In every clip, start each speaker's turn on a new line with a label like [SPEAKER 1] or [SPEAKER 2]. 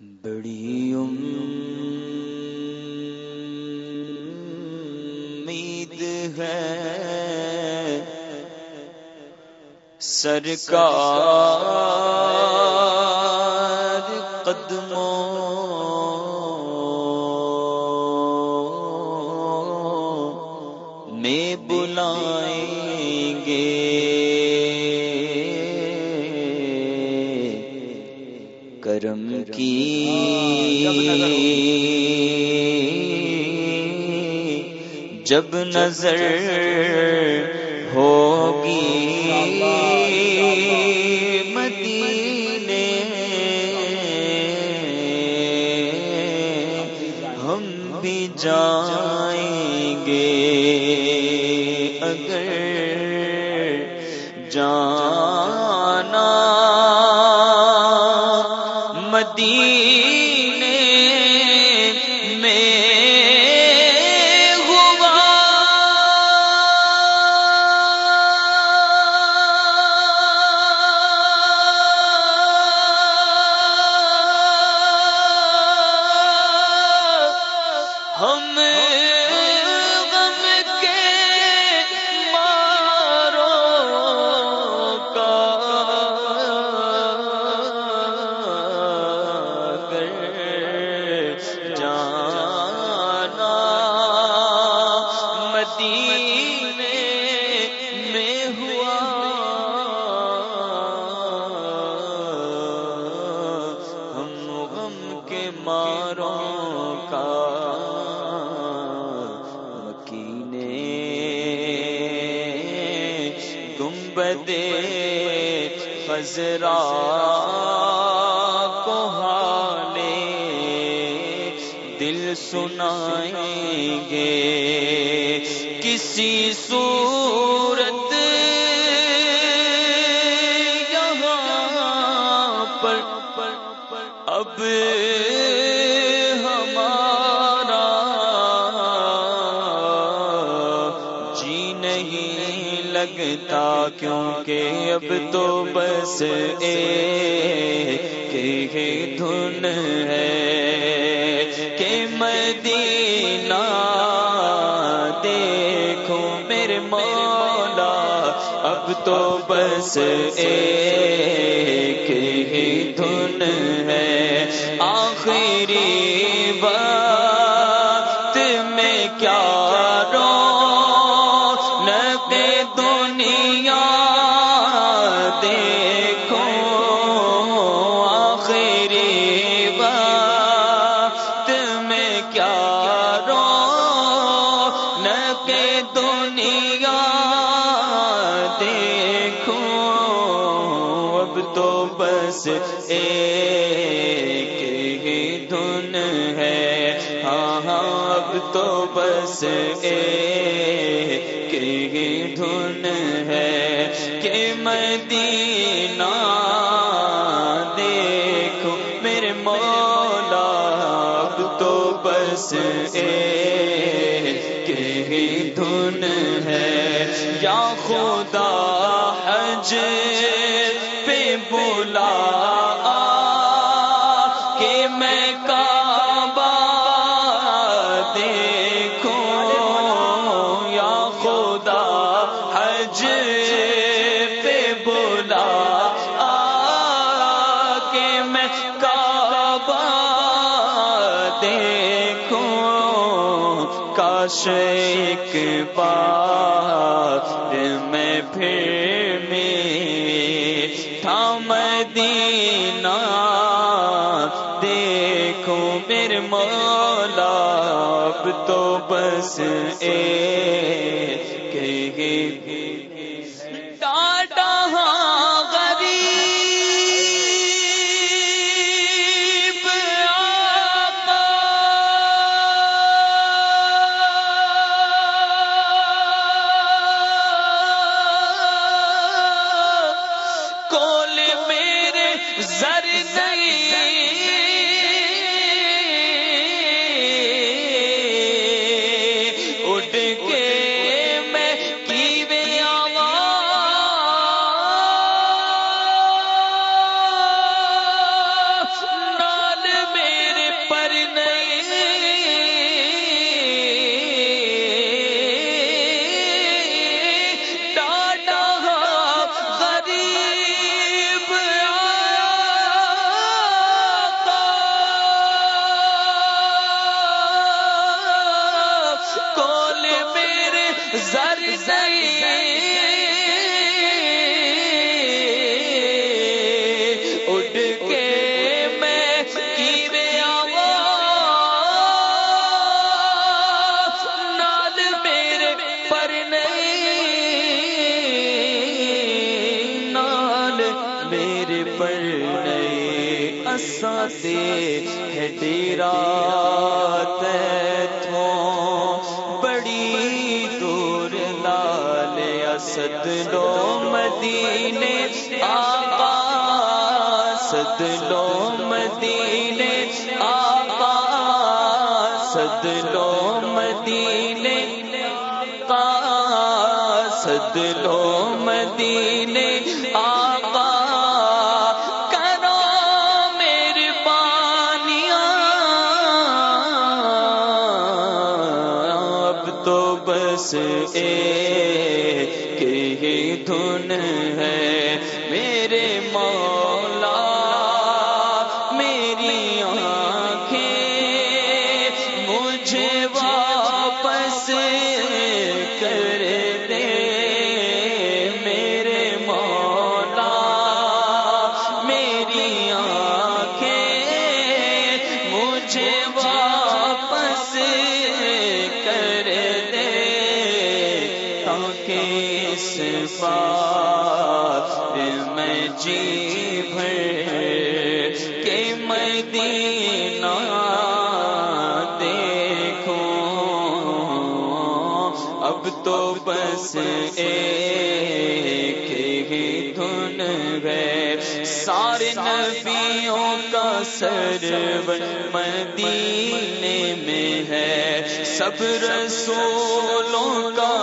[SPEAKER 1] بڑی امید ہے۔ سرکار قدموں میں بلائیں۔ کرم کی جب نظر ہوگی مدینے میں ہوا۔ ہم مدینے میں ہوا۔ ہم غم کے ماروں کا مکینے۔ گنبدے خزرا کو حالے دل سنائیں گے۔ کسی صورت یہاں پر اب ہمارا جی نہیں لگتا کیونکہ اب تو بس ایک دھن ہے کہ مدینہ دیکھو میرے مولا اب تو بس ایک ہی دھن ہے آخری وقت ایک ہی دھن ہے۔ ہاں ہاں اب تو بس ایک ہی دھن ہے کہ مدینہ دیکھو۔ میرے مولا، اب تو بس ایک ہی دھن ہے۔ یا خدا حج پہ بلا کہ میں کعبہ دیکھوں، کاش ایک بار میں پھر میٹھا مدینہ دیکھو میرے مولا، اب تو بس ایک نہیں اسے ہے ڈیرا سد لو مدینے۔ آقا سد لو مدینے۔ آقا سد لو مدینے۔ کا سد لو مدینے۔ آقا بات میں جی بھر کے مدینہ دیکھوں اب تو بس ایک ہی دھن ہے۔ سارے نبیوں کا سرور مدینے میں ہے۔ سب رسولوں کا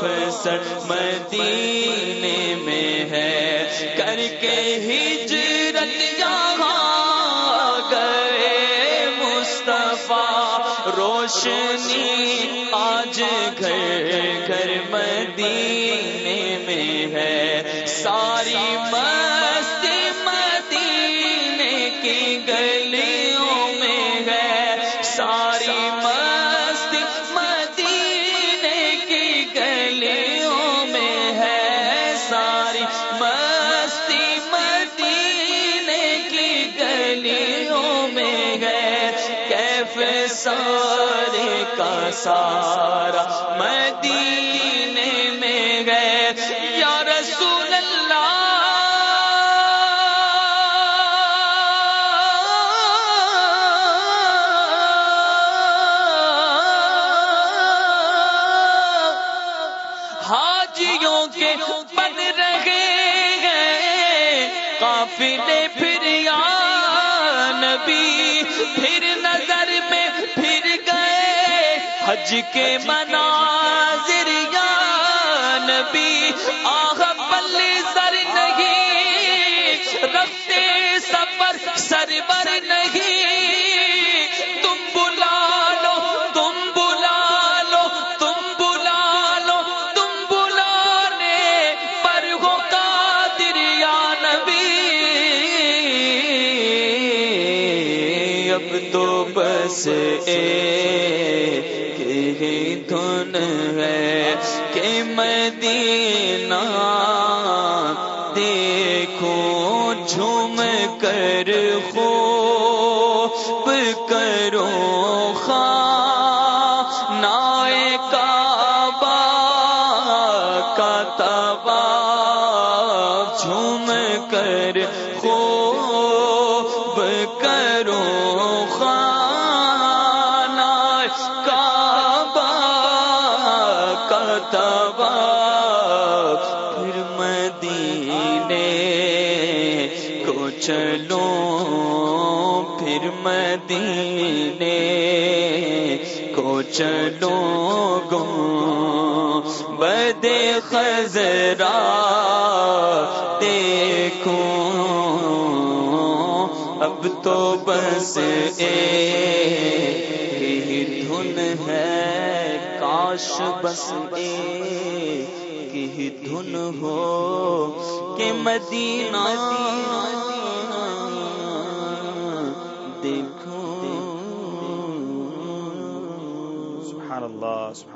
[SPEAKER 1] فسر مدینے کر کے ہجرت یہاں گئے مصطفیٰ۔ روشنی آج گھر گھر مدینہ سارا مدینے میں گئے۔ یا رسول اللہ حاجیوں کے بن رہے ہیں۔ کافلے پھر یا نبی حج کے مناظر یا نبی آہ پلی سر نہیں، رفتے سفر سرور نہیں۔ تم بلا لو، تم بلا لو، تم بلا لو، تم بلانے پر ہو قادر یا نبی۔ اب تو بس ایک ہی دھن ہے کہ مدینہ دیکھو جھوم کر خوب کرو خواہ نائے کعبہ کا جھوم کر چلو پھر مدینے کو چلو گو بدے خزرا دیکھو اب تو بس ایک دھن ہے کاش بس ایک ہی دھن ہو کہ مدینہ
[SPEAKER 2] اللہ